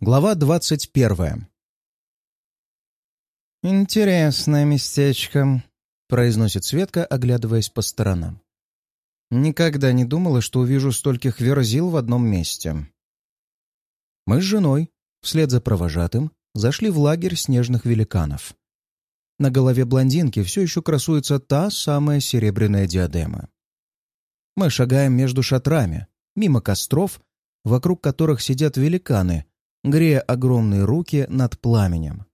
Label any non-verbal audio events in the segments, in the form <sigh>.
Глава двадцать первая. «Интересное местечко», — произносит Светка, оглядываясь по сторонам. «Никогда не думала, что увижу стольких верзил в одном месте». Мы с женой, вслед за провожатым, зашли в лагерь снежных великанов. На голове блондинки все еще красуется та самая серебряная диадема. Мы шагаем между шатрами, мимо костров, вокруг которых сидят великаны — грея огромные руки над пламенем.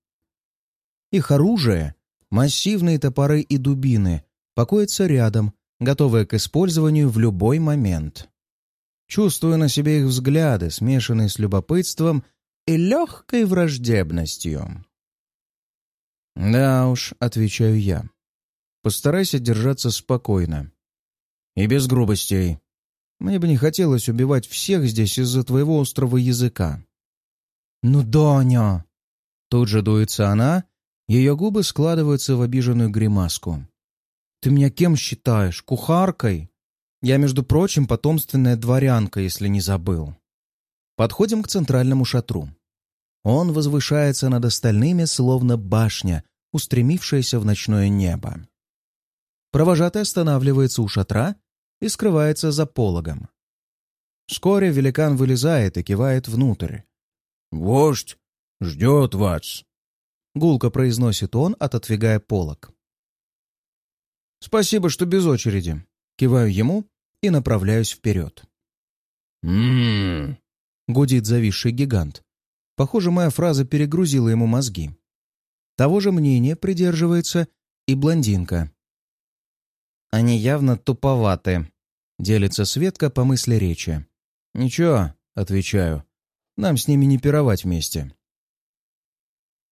Их оружие, массивные топоры и дубины, покоятся рядом, готовые к использованию в любой момент. Чувствую на себе их взгляды, смешанные с любопытством и легкой враждебностью. «Да уж», — отвечаю я, — «постарайся держаться спокойно. И без грубостей. Мне бы не хотелось убивать всех здесь из-за твоего острого языка». «Ну, Доня!» Тут же дуется она, ее губы складываются в обиженную гримаску. «Ты меня кем считаешь? Кухаркой? Я, между прочим, потомственная дворянка, если не забыл». Подходим к центральному шатру. Он возвышается над остальными, словно башня, устремившаяся в ночное небо. Провожатый останавливается у шатра и скрывается за пологом. Вскоре великан вылезает и кивает внутрь, «Вождь ждет вас», — гулко произносит он, отодвигая полок. «Спасибо, что без очереди». Киваю ему и направляюсь вперед. «М-м-м», гудит зависший гигант. Похоже, моя фраза перегрузила ему мозги. Того же мнения придерживается и блондинка. «Они явно туповаты», — делится Светка по мысли речи. «Ничего», — отвечаю, нам с ними не пировать вместе.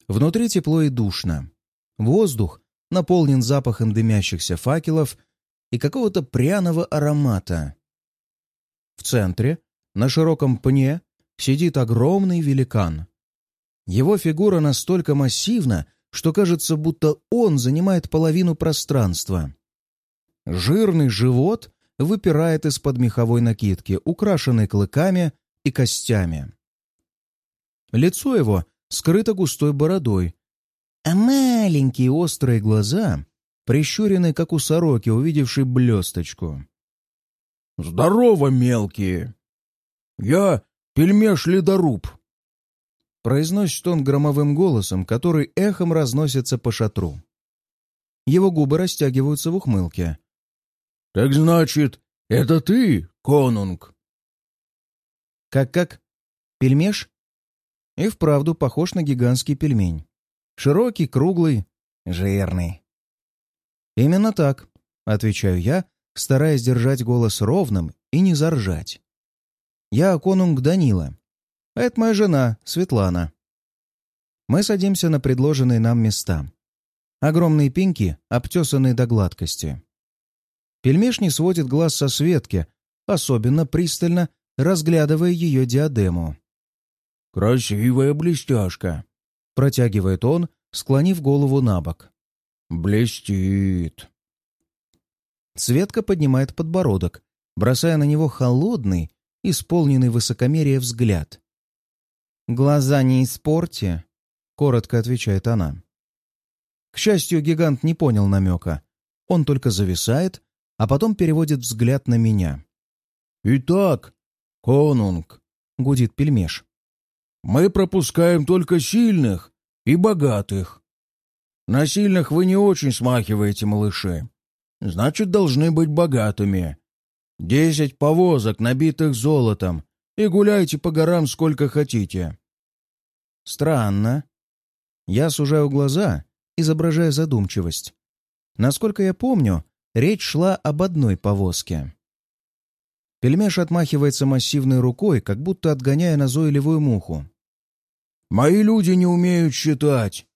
Внутри тепло и душно. Воздух наполнен запахом дымящихся факелов и какого-то пряного аромата. В центре, на широком пне, сидит огромный великан. Его фигура настолько массивна, что кажется, будто он занимает половину пространства. Жирный живот выпирает из-под меховой накидки, украшенной клыками и костями. Лицо его скрыто густой бородой, а маленькие острые глаза прищурены, как у сороки, увидевшей блесточку. «Здорово, мелкие! Я пельмеш-ледоруб!» Произносит он громовым голосом, который эхом разносится по шатру. Его губы растягиваются в ухмылке. «Так значит, это ты, конунг?» «Как-как? Пельмеш?» И вправду похож на гигантский пельмень. Широкий, круглый, жирный. «Именно так», — отвечаю я, стараясь держать голос ровным и не заржать. «Я конунг Данила. Это моя жена, Светлана». Мы садимся на предложенные нам места. Огромные пеньки, обтесанные до гладкости. Пельмеш не сводит глаз со Светки, особенно пристально разглядывая ее диадему. «Красивая блестяшка», — протягивает он, склонив голову на бок. «Блестит». Светка поднимает подбородок, бросая на него холодный, исполненный высокомерия взгляд. «Глаза не испорти», — коротко отвечает она. К счастью, гигант не понял намека. Он только зависает, а потом переводит взгляд на меня. «Итак, конунг», — гудит пельмеш, мы пропускаем только сильных и богатых. На сильных вы не очень смахиваете, малыши. Значит, должны быть богатыми. Десять повозок, набитых золотом, и гуляйте по горам сколько хотите. Странно. Я сужаю глаза, изображая задумчивость. Насколько я помню, речь шла об одной повозке. Пельмеш отмахивается массивной рукой, как будто отгоняя назойливую муху. Мои люди не умеют считать!»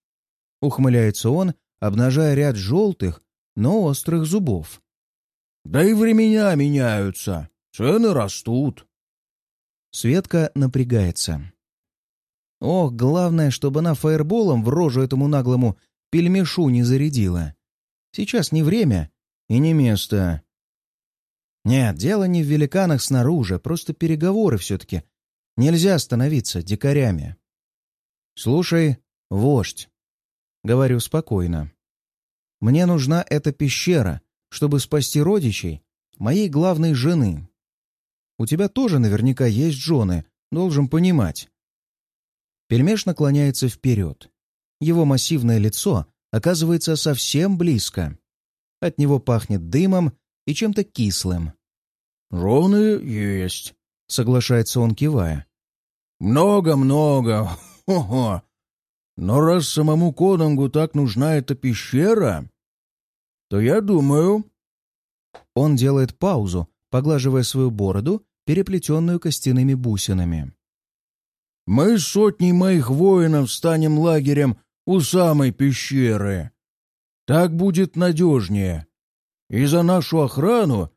Ухмыляется он, обнажая ряд желтых, но острых зубов. «Да и времена меняются, цены растут». Светка напрягается. Ох, главное, чтобы она фаерболом в рожу этому наглому пельмешу не зарядила. Сейчас не время и не место. Нет, дело не в великанах снаружи, просто переговоры все-таки. Нельзя становиться дикарями. «Слушай, вождь», — говорю спокойно, — «мне нужна эта пещера, чтобы спасти родичей моей главной жены. У тебя тоже наверняка есть жены, должен понимать». Пельмеш наклоняется вперед. Его массивное лицо оказывается совсем близко. От него пахнет дымом и чем-то кислым. «Жены есть», — соглашается он, кивая. «Много-много. Хо-хо. Но раз самому Конангу так нужна эта пещера, то я думаю...» Он делает паузу, поглаживая свою бороду, переплетенную костяными бусинами. «Мы сотней моих воинов станем лагерем у самой пещеры. Так будет надежнее. И за нашу охрану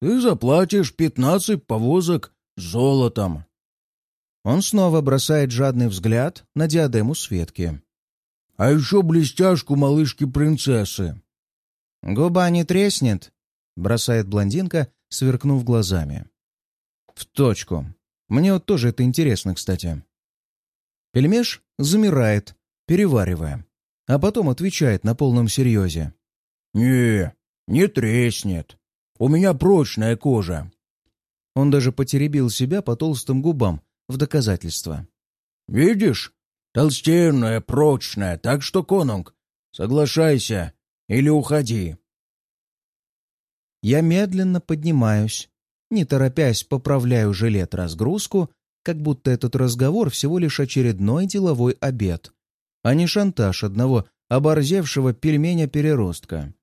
ты заплатишь пятнадцать повозок золотом». Он снова бросает жадный взгляд на диадему Светки. «А еще блестяшку малышки-принцессы». «Губа не треснет?» — бросает блондинка, сверкнув глазами. «В точку. Мне вот тоже это интересно, кстати». Пельмеш замирает, переваривая, а потом отвечает на полном серьезе. «Не, не треснет. У меня прочная кожа». Он даже потеребил себя по толстым губам в доказательство. «Видишь? Толстенная, прочная, так что, конунг, соглашайся или уходи». Я медленно поднимаюсь, не торопясь поправляю жилет-разгрузку, как будто этот разговор всего лишь очередной деловой обед, а не шантаж одного оборзевшего пельменя-переростка.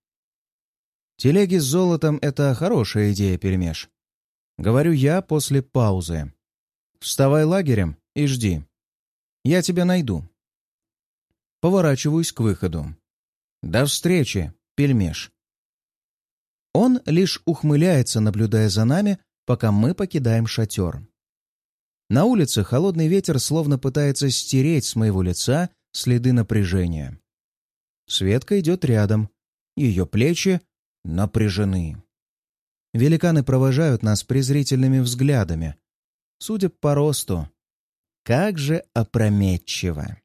Телеги с золотом — это хорошая идея, пельмеш. Говорю я после паузы. Вставай лагерем и жди. Я тебя найду. Поворачиваюсь к выходу. До встречи, пельмеш. Он лишь ухмыляется, наблюдая за нами, пока мы покидаем шатер. На улице холодный ветер словно пытается стереть с моего лица следы напряжения. Светка идет рядом. Ее плечи напряжены. Великаны провожают нас презрительными взглядами. Судя по росту, как же опрометчиво.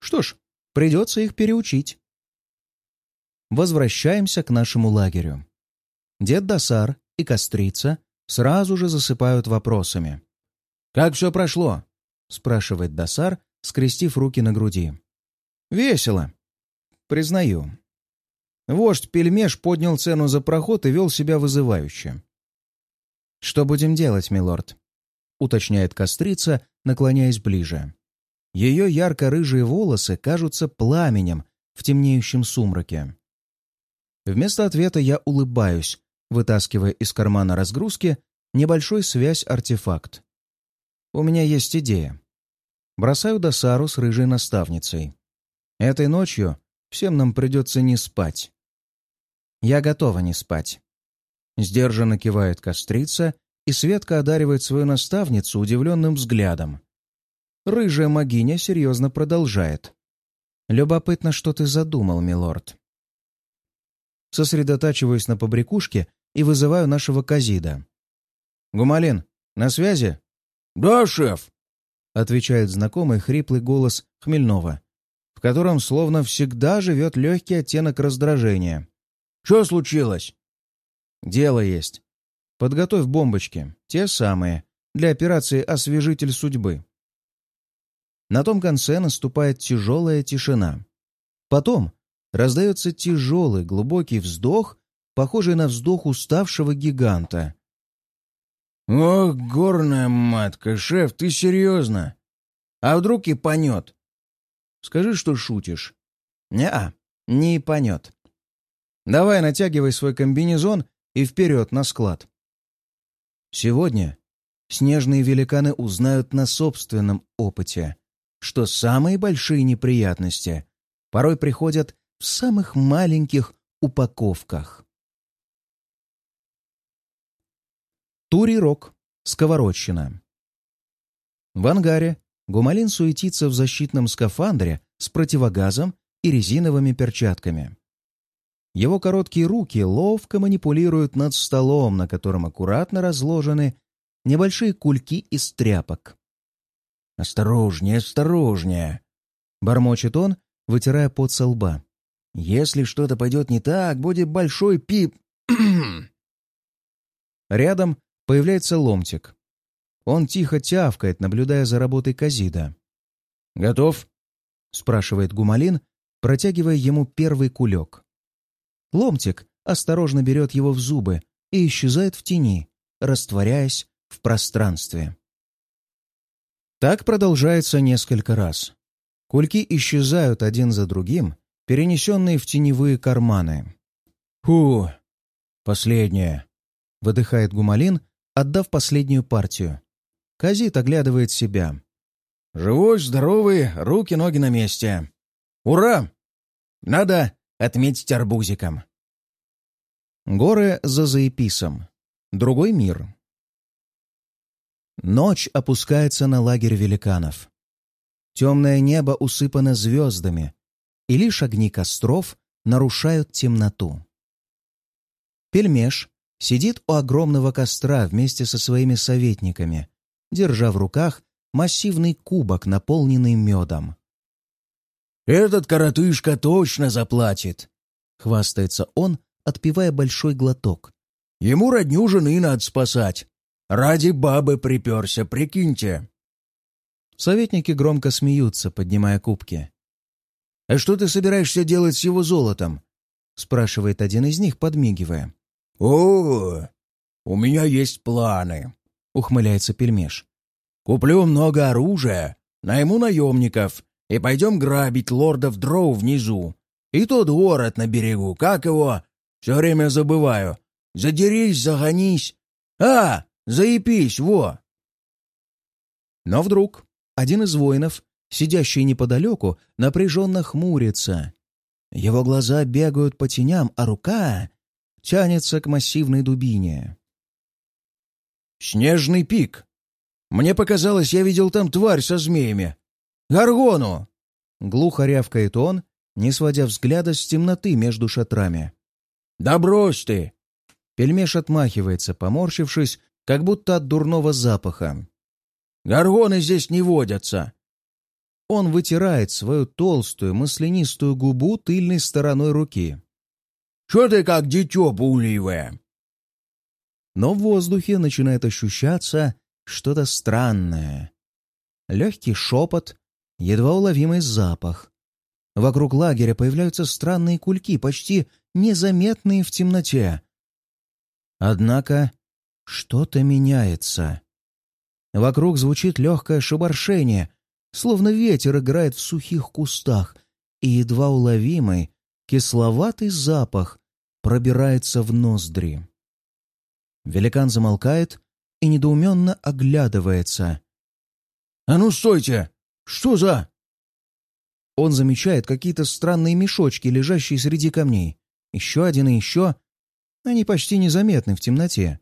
Что ж, придется их переучить. Возвращаемся к нашему лагерю. Дед Досар и Кострица сразу же засыпают вопросами. «Как все прошло?» — спрашивает Досар, скрестив руки на груди. «Весело. Признаю. Вождь Пельмеш поднял цену за проход и вел себя вызывающе. «Что будем делать, милорд?» — уточняет кострица, наклоняясь ближе. Ее ярко-рыжие волосы кажутся пламенем в темнеющем сумраке. Вместо ответа я улыбаюсь, вытаскивая из кармана разгрузки небольшой связь-артефакт. У меня есть идея. Бросаю Досару с рыжей наставницей. Этой ночью всем нам придется не спать. Я готова не спать. Сдержанно кивает кострица, и Светка одаривает свою наставницу удивленным взглядом. Рыжая магиня серьезно продолжает. «Любопытно, что ты задумал, милорд». Сосредотачиваюсь на побрякушке и вызываю нашего Казида. «Гумалин, на связи?» «Да, шеф», — отвечает знакомый хриплый голос Хмельнова, в котором словно всегда живет легкий оттенок раздражения. Что случилось?» «Дело есть. Подготовь бомбочки, те самые, для операции «Освежитель судьбы». На том конце наступает тяжелая тишина. Потом раздается тяжелый глубокий вздох, похожий на вздох уставшего гиганта. «Ох, горная матка, шеф, ты серьезно? А вдруг и понет?» «Скажи, что шутишь». «Не-а, не понет. Давай натягивай свой комбинезон и вперед на склад. Сегодня снежные великаны узнают на собственном опыте, что самые большие неприятности порой приходят в самых маленьких упаковках. Тури-рок, сковородщина. В ангаре Гумалин суетится в защитном скафандре с противогазом и резиновыми перчатками. Его короткие руки ловко манипулируют над столом, на котором аккуратно разложены небольшие кульки из тряпок. «Осторожнее, осторожнее!» — бормочет он, вытирая пот со лба. «Если что-то пойдет не так, будет большой пип...» <clears throat> Рядом появляется ломтик. Он тихо тявкает, наблюдая за работой Казида. «Готов?» — спрашивает Гумалин, протягивая ему первый кулек. Ломтик осторожно берет его в зубы и исчезает в тени, растворяясь в пространстве. Так продолжается несколько раз. Кульки исчезают один за другим, перенесенные в теневые карманы. «Фу! Последнее!» — выдыхает Гумалин, отдав последнюю партию. Казит оглядывает себя. «Живой, здоровый, руки-ноги на месте. Ура! Надо отметить арбузиком». Горы за Заеписом. Другой мир. Ночь опускается на лагерь великанов. Темное небо усыпано звездами, и лишь огни костров нарушают темноту. Пельмеш сидит у огромного костра вместе со своими советниками, держа в руках массивный кубок, наполненный медом. «Этот коротышка точно заплатит!» — хвастается он, отпивая большой глоток. «Ему родню жены надо спасать. Ради бабы приперся, прикиньте!» Советники громко смеются, поднимая кубки. «А что ты собираешься делать с его золотом?» — спрашивает один из них, подмигивая. «О, у меня есть планы», — ухмыляется пельмеш. «Куплю много оружия, найму наемников и пойдем грабить лордов Дроу внизу. И тот город на берегу, как его? Все время забываю. Задерись, загонись. А, заепись, во!» Но вдруг один из воинов, сидящий неподалеку, напряженно хмурится. Его глаза бегают по теням, а рука тянется к массивной дубине. «Снежный пик! Мне показалось, я видел там тварь со змеями! Гаргону!» Глухо рявкает он, не сводя взгляда с темноты между шатрами. «Да брось ты!» Пельмеш отмахивается, поморщившись, как будто от дурного запаха. Горгоны здесь не водятся!» Он вытирает свою толстую маслянистую губу тыльной стороной руки. «Что ты как дитё пуливое?» Но в воздухе начинает ощущаться что-то странное. Легкий шепот, едва уловимый запах. Вокруг лагеря появляются странные кульки, почти незаметные в темноте. Однако что-то меняется. Вокруг звучит легкое шебаршение, словно ветер играет в сухих кустах, и едва уловимый, кисловатый запах пробирается в ноздри. Великан замолкает и недоуменно оглядывается. «А ну, стойте! Что за...» Он замечает какие-то странные мешочки, лежащие среди камней. Еще один и еще. Они почти незаметны в темноте.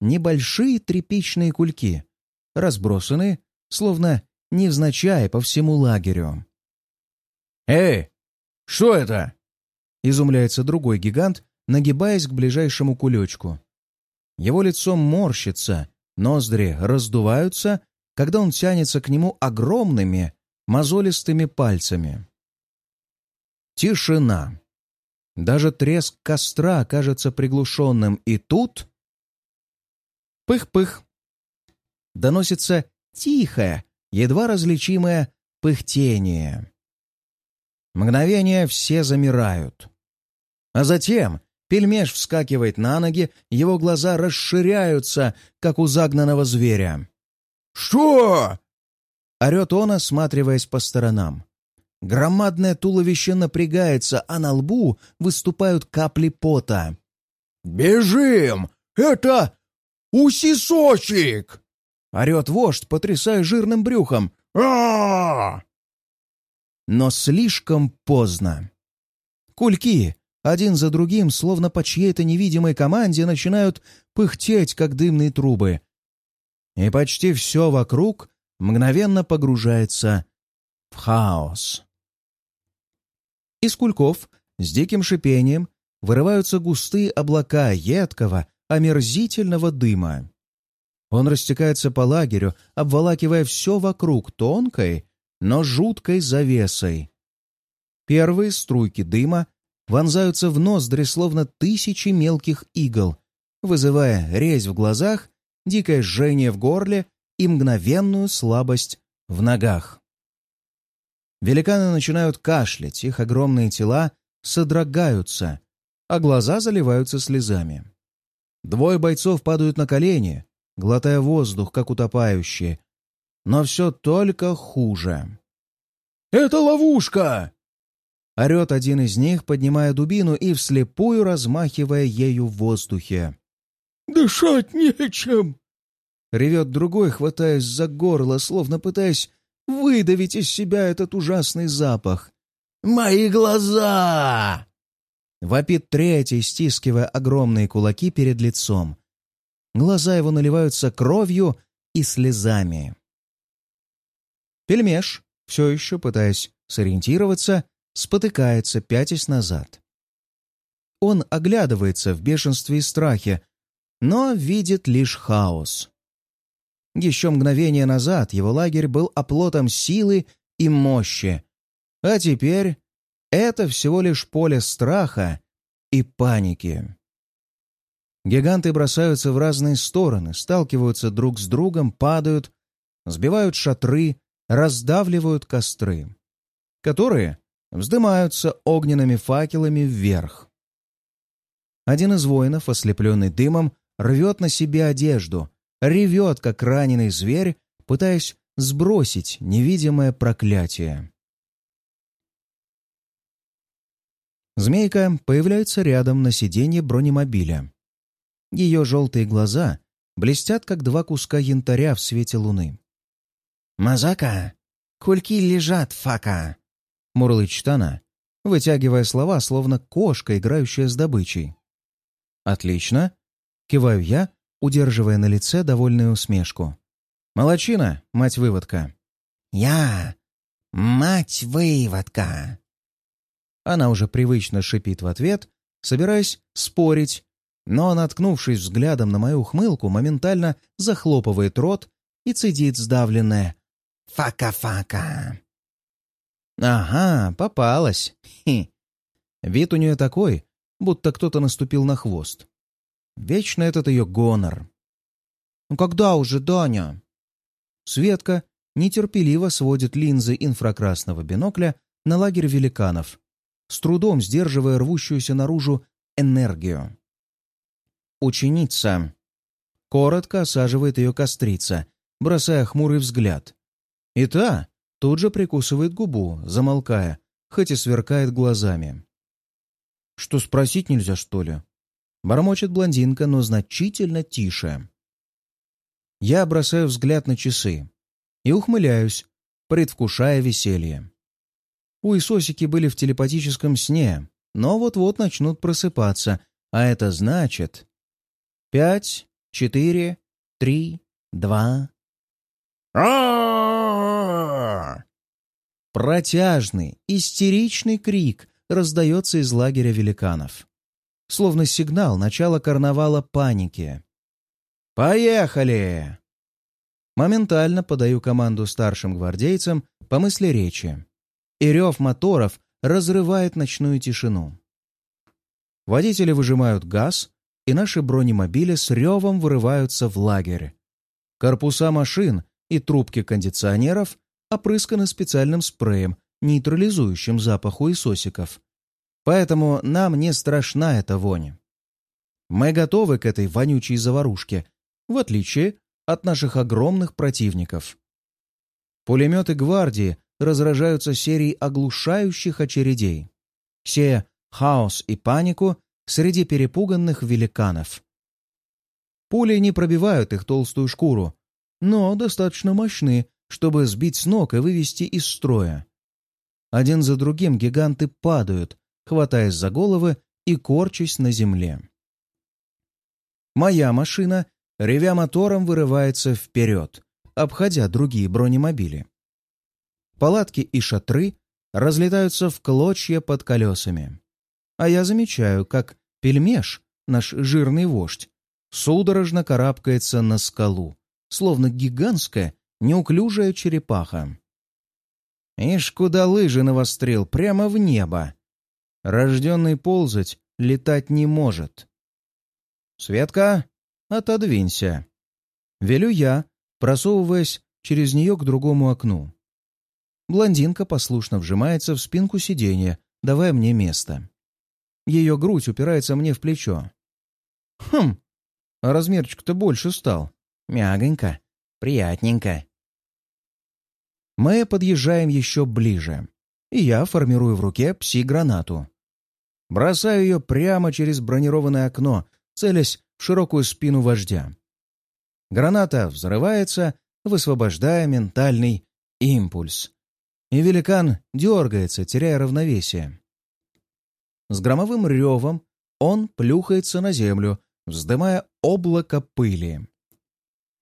Небольшие тряпичные кульки разбросаны, словно невзначай по всему лагерю. «Эй, что это?» — изумляется другой гигант, нагибаясь к ближайшему кулечку. Его лицо морщится, ноздри раздуваются, когда он тянется к нему огромными, мозолистыми пальцами. Тишина. Даже треск костра кажется приглушенным, и тут... Пых-пых доносится тихое, едва различимое пыхтение. Мгновение все замирают. А затем пельмеш вскакивает на ноги, его глаза расширяются, как у загнанного зверя. «Что?» — орет он, осматриваясь по сторонам. Громадное туловище напрягается, а на лбу выступают капли пота. «Бежим! Это усисочек!» Орет вождь, потрясая жирным брюхом. а Но слишком поздно. Кульки, один за другим, словно по чьей-то невидимой команде, начинают пыхтеть, как дымные трубы. И почти все вокруг мгновенно погружается в хаос. Из кульков с диким шипением вырываются густые облака едкого, омерзительного дыма. Он растекается по лагерю, обволакивая все вокруг тонкой, но жуткой завесой. Первые струйки дыма вонзаются в ноздри, словно тысячи мелких игл, вызывая резь в глазах, дикое жжение в горле и мгновенную слабость в ногах. Великаны начинают кашлять, их огромные тела содрогаются, а глаза заливаются слезами. Двое бойцов падают на колени, глотая воздух, как утопающие. Но все только хуже. «Это ловушка!» Орет один из них, поднимая дубину и вслепую размахивая ею в воздухе. «Дышать нечем!» Ревет другой, хватаясь за горло, словно пытаясь выдавить из себя этот ужасный запах. «Мои глаза!» Вопит третий, стискивая огромные кулаки перед лицом. Глаза его наливаются кровью и слезами. Пельмеш, все еще пытаясь сориентироваться, спотыкается, пятясь назад. Он оглядывается в бешенстве и страхе, но видит лишь хаос. Еще мгновение назад его лагерь был оплотом силы и мощи, а теперь это всего лишь поле страха и паники. Гиганты бросаются в разные стороны, сталкиваются друг с другом, падают, сбивают шатры, раздавливают костры, которые вздымаются огненными факелами вверх. Один из воинов, ослепленный дымом, рвет на себе одежду, ревет, как раненый зверь, пытаясь сбросить невидимое проклятие. Змейка появляется рядом на сиденье бронемобиля. Ее желтые глаза блестят, как два куска янтаря в свете луны. «Мазака, кульки лежат, фака!» — мурлычет она, вытягивая слова, словно кошка, играющая с добычей. «Отлично!» — киваю я, удерживая на лице довольную усмешку. «Молодчина, мать-выводка!» «Я, мать-выводка!» Она уже привычно шипит в ответ, собираясь спорить, но, наткнувшись взглядом на мою ухмылку, моментально захлопывает рот и цедит сдавленное «Фака-фака». «Ага, попалась. Хи. Вид у нее такой, будто кто-то наступил на хвост. Вечно этот ее гонор. «Ну когда уже, Даня?» Светка нетерпеливо сводит линзы инфракрасного бинокля на лагерь великанов, с трудом сдерживая рвущуюся наружу энергию ученица. Коротко осаживает ее кострица, бросая хмурый взгляд. И та тут же прикусывает губу, замолкая, хоть и сверкает глазами. «Что, спросить нельзя, что ли?» Бормочет блондинка, но значительно тише. Я бросаю взгляд на часы и ухмыляюсь, предвкушая веселье. Уисосики были в телепатическом сне, но вот-вот начнут просыпаться, а это значит, Пять, четыре, три, два. Протяжный, истеричный крик раздается из лагеря великанов. Словно сигнал начала карнавала паники. «Поехали!» Моментально подаю команду старшим гвардейцам по мысли речи. И рев моторов разрывает ночную тишину. Водители выжимают газ, и наши бронемобили с ревом вырываются в лагерь. Корпуса машин и трубки кондиционеров опрысканы специальным спреем, нейтрализующим запах уисосиков. Поэтому нам не страшна эта вонь. Мы готовы к этой вонючей заварушке, в отличие от наших огромных противников. Пулеметы гвардии разражаются серией оглушающих очередей, сея хаос и панику среди перепуганных великанов. Пули не пробивают их толстую шкуру, но достаточно мощны, чтобы сбить с ног и вывести из строя. Один за другим гиганты падают, хватаясь за головы и корчась на земле. Моя машина, ревя мотором, вырывается вперед, обходя другие бронемобили. Палатки и шатры разлетаются в клочья под колесами а я замечаю, как пельмеш, наш жирный вождь, судорожно карабкается на скалу, словно гигантская, неуклюжая черепаха. Ишь, куда лыжи навострил, прямо в небо. Рожденный ползать летать не может. «Светка, отодвинься!» Велю я, просовываясь через нее к другому окну. Блондинка послушно вжимается в спинку сиденья, давая мне место. Ее грудь упирается мне в плечо. Хм, а размерчик-то больше стал. Мягонько, приятненько. Мы подъезжаем еще ближе, и я формирую в руке пси-гранату. Бросаю ее прямо через бронированное окно, целясь в широкую спину вождя. Граната взрывается, высвобождая ментальный импульс. И великан дергается, теряя равновесие. С громовым ревом он плюхается на землю, вздымая облако пыли.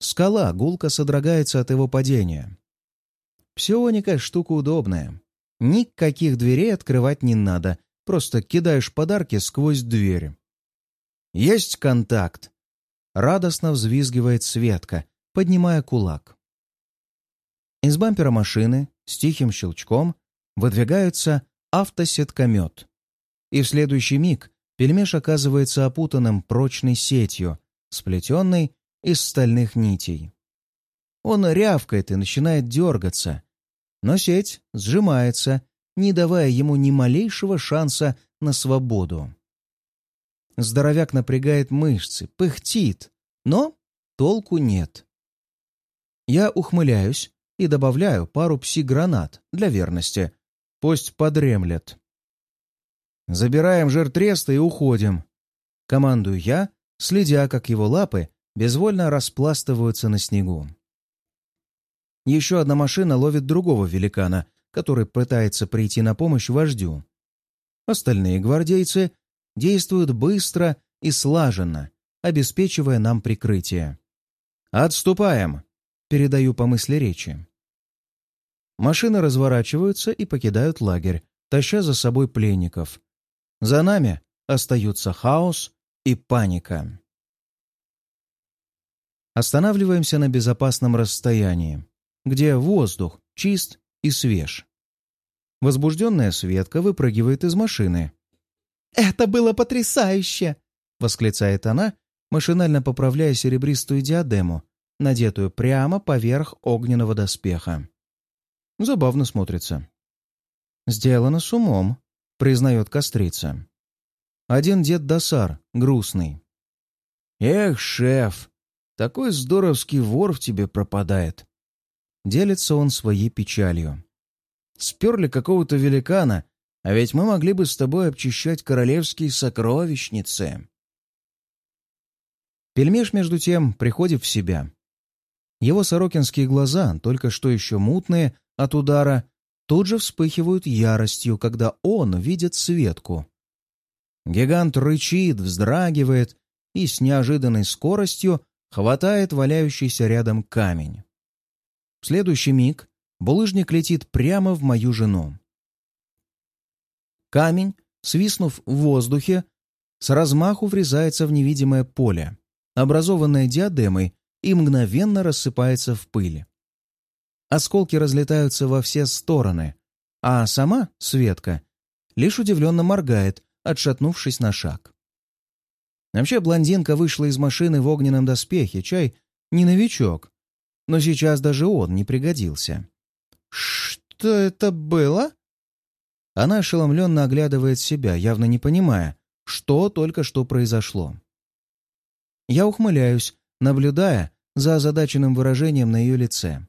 Скала гулко содрогается от его падения. Псионика — штука удобная. Никаких дверей открывать не надо, просто кидаешь подарки сквозь дверь. Есть контакт. Радостно взвизгивает Светка, поднимая кулак. Из бампера машины с тихим щелчком выдвигается автосеткомет. И в следующий миг пельмеш оказывается опутанным прочной сетью, сплетенной из стальных нитей. Он рявкает и начинает дергаться, но сеть сжимается, не давая ему ни малейшего шанса на свободу. Здоровяк напрягает мышцы, пыхтит, но толку нет. Я ухмыляюсь и добавляю пару пси-гранат для верности. Пусть подремлет. Забираем жертреста и уходим. Командую я, следя, как его лапы безвольно распластываются на снегу. Еще одна машина ловит другого великана, который пытается прийти на помощь вождю. Остальные гвардейцы действуют быстро и слаженно, обеспечивая нам прикрытие. «Отступаем!» — передаю по мысли речи. Машины разворачиваются и покидают лагерь, таща за собой пленников. За нами остаются хаос и паника. Останавливаемся на безопасном расстоянии где воздух чист и свеж. Возбужденная Светка выпрыгивает из машины. «Это было потрясающе!» — восклицает она, машинально поправляя серебристую диадему, надетую прямо поверх огненного доспеха. Забавно смотрится. «Сделано с умом», — признает кострица. Один дед Досар, грустный. «Эх, шеф, такой здоровский вор в тебе пропадает. Делится он своей печалью. «Сперли какого-то великана, а ведь мы могли бы с тобой обчищать королевские сокровищницы». Пельмеш, между тем, приходит в себя. Его сорокинские глаза, только что еще мутные от удара, тут же вспыхивают яростью, когда он видит Светку. Гигант рычит, вздрагивает и с неожиданной скоростью хватает валяющийся рядом камень. В следующий миг булыжник летит прямо в мою жену. Камень, свистнув в воздухе, с размаху врезается в невидимое поле, образованное диадемой, и мгновенно рассыпается в пыль. Осколки разлетаются во все стороны, а сама Светка лишь удивленно моргает, отшатнувшись на шаг. Вообще блондинка вышла из машины в огненном доспехе, чай не новичок, но сейчас даже он не пригодился. «Что это было?» Она ошеломленно оглядывает себя, явно не понимая, что только что произошло. Я ухмыляюсь, наблюдая за озадаченным выражением на ее лице.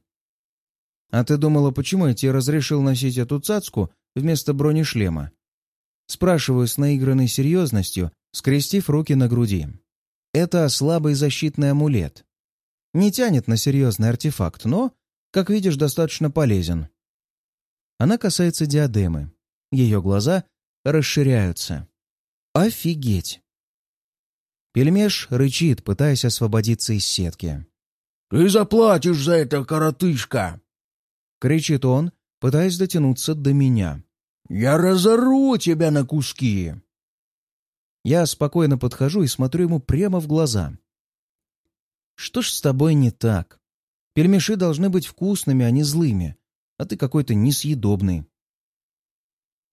«А ты думала, почему я тебе разрешил носить эту цацку вместо бронешлема?» Спрашиваю с наигранной серьезностью, скрестив руки на груди. «Это слабый защитный амулет. Не тянет на серьезный артефакт, но, как видишь, достаточно полезен. Она касается диадемы. Ее глаза расширяются. Офигеть! Пельмеш рычит, пытаясь освободиться из сетки. «Ты заплатишь за это, коротышка!» Кричит он, пытаясь дотянуться до меня. «Я разору тебя на куски!» Я спокойно подхожу и смотрю ему прямо в глаза. Что ж с тобой не так? Пельмеши должны быть вкусными, а не злыми, а ты какой-то несъедобный.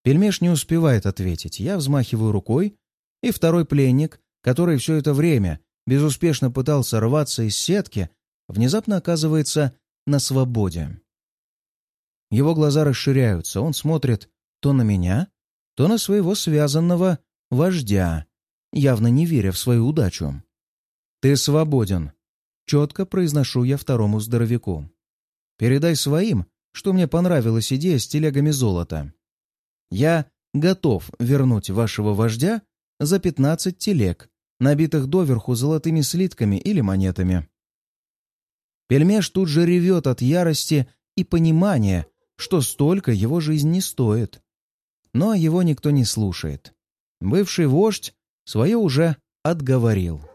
Пельмеш не успевает ответить. Я взмахиваю рукой, и второй пленник, который все это время безуспешно пытался рваться из сетки, внезапно оказывается на свободе. Его глаза расширяются, он смотрит то на меня, то на своего связанного вождя, явно не веря в свою удачу. «Ты свободен», — четко произношу я второму здоровяку. «Передай своим, что мне понравилась идея с телегами золота. Я готов вернуть вашего вождя за пятнадцать телег, набитых доверху золотыми слитками или монетами». Пельмеш тут же ревет от ярости и понимания, что столько его жизнь не стоит. Но его никто не слушает. Бывший вождь свое уже отговорил.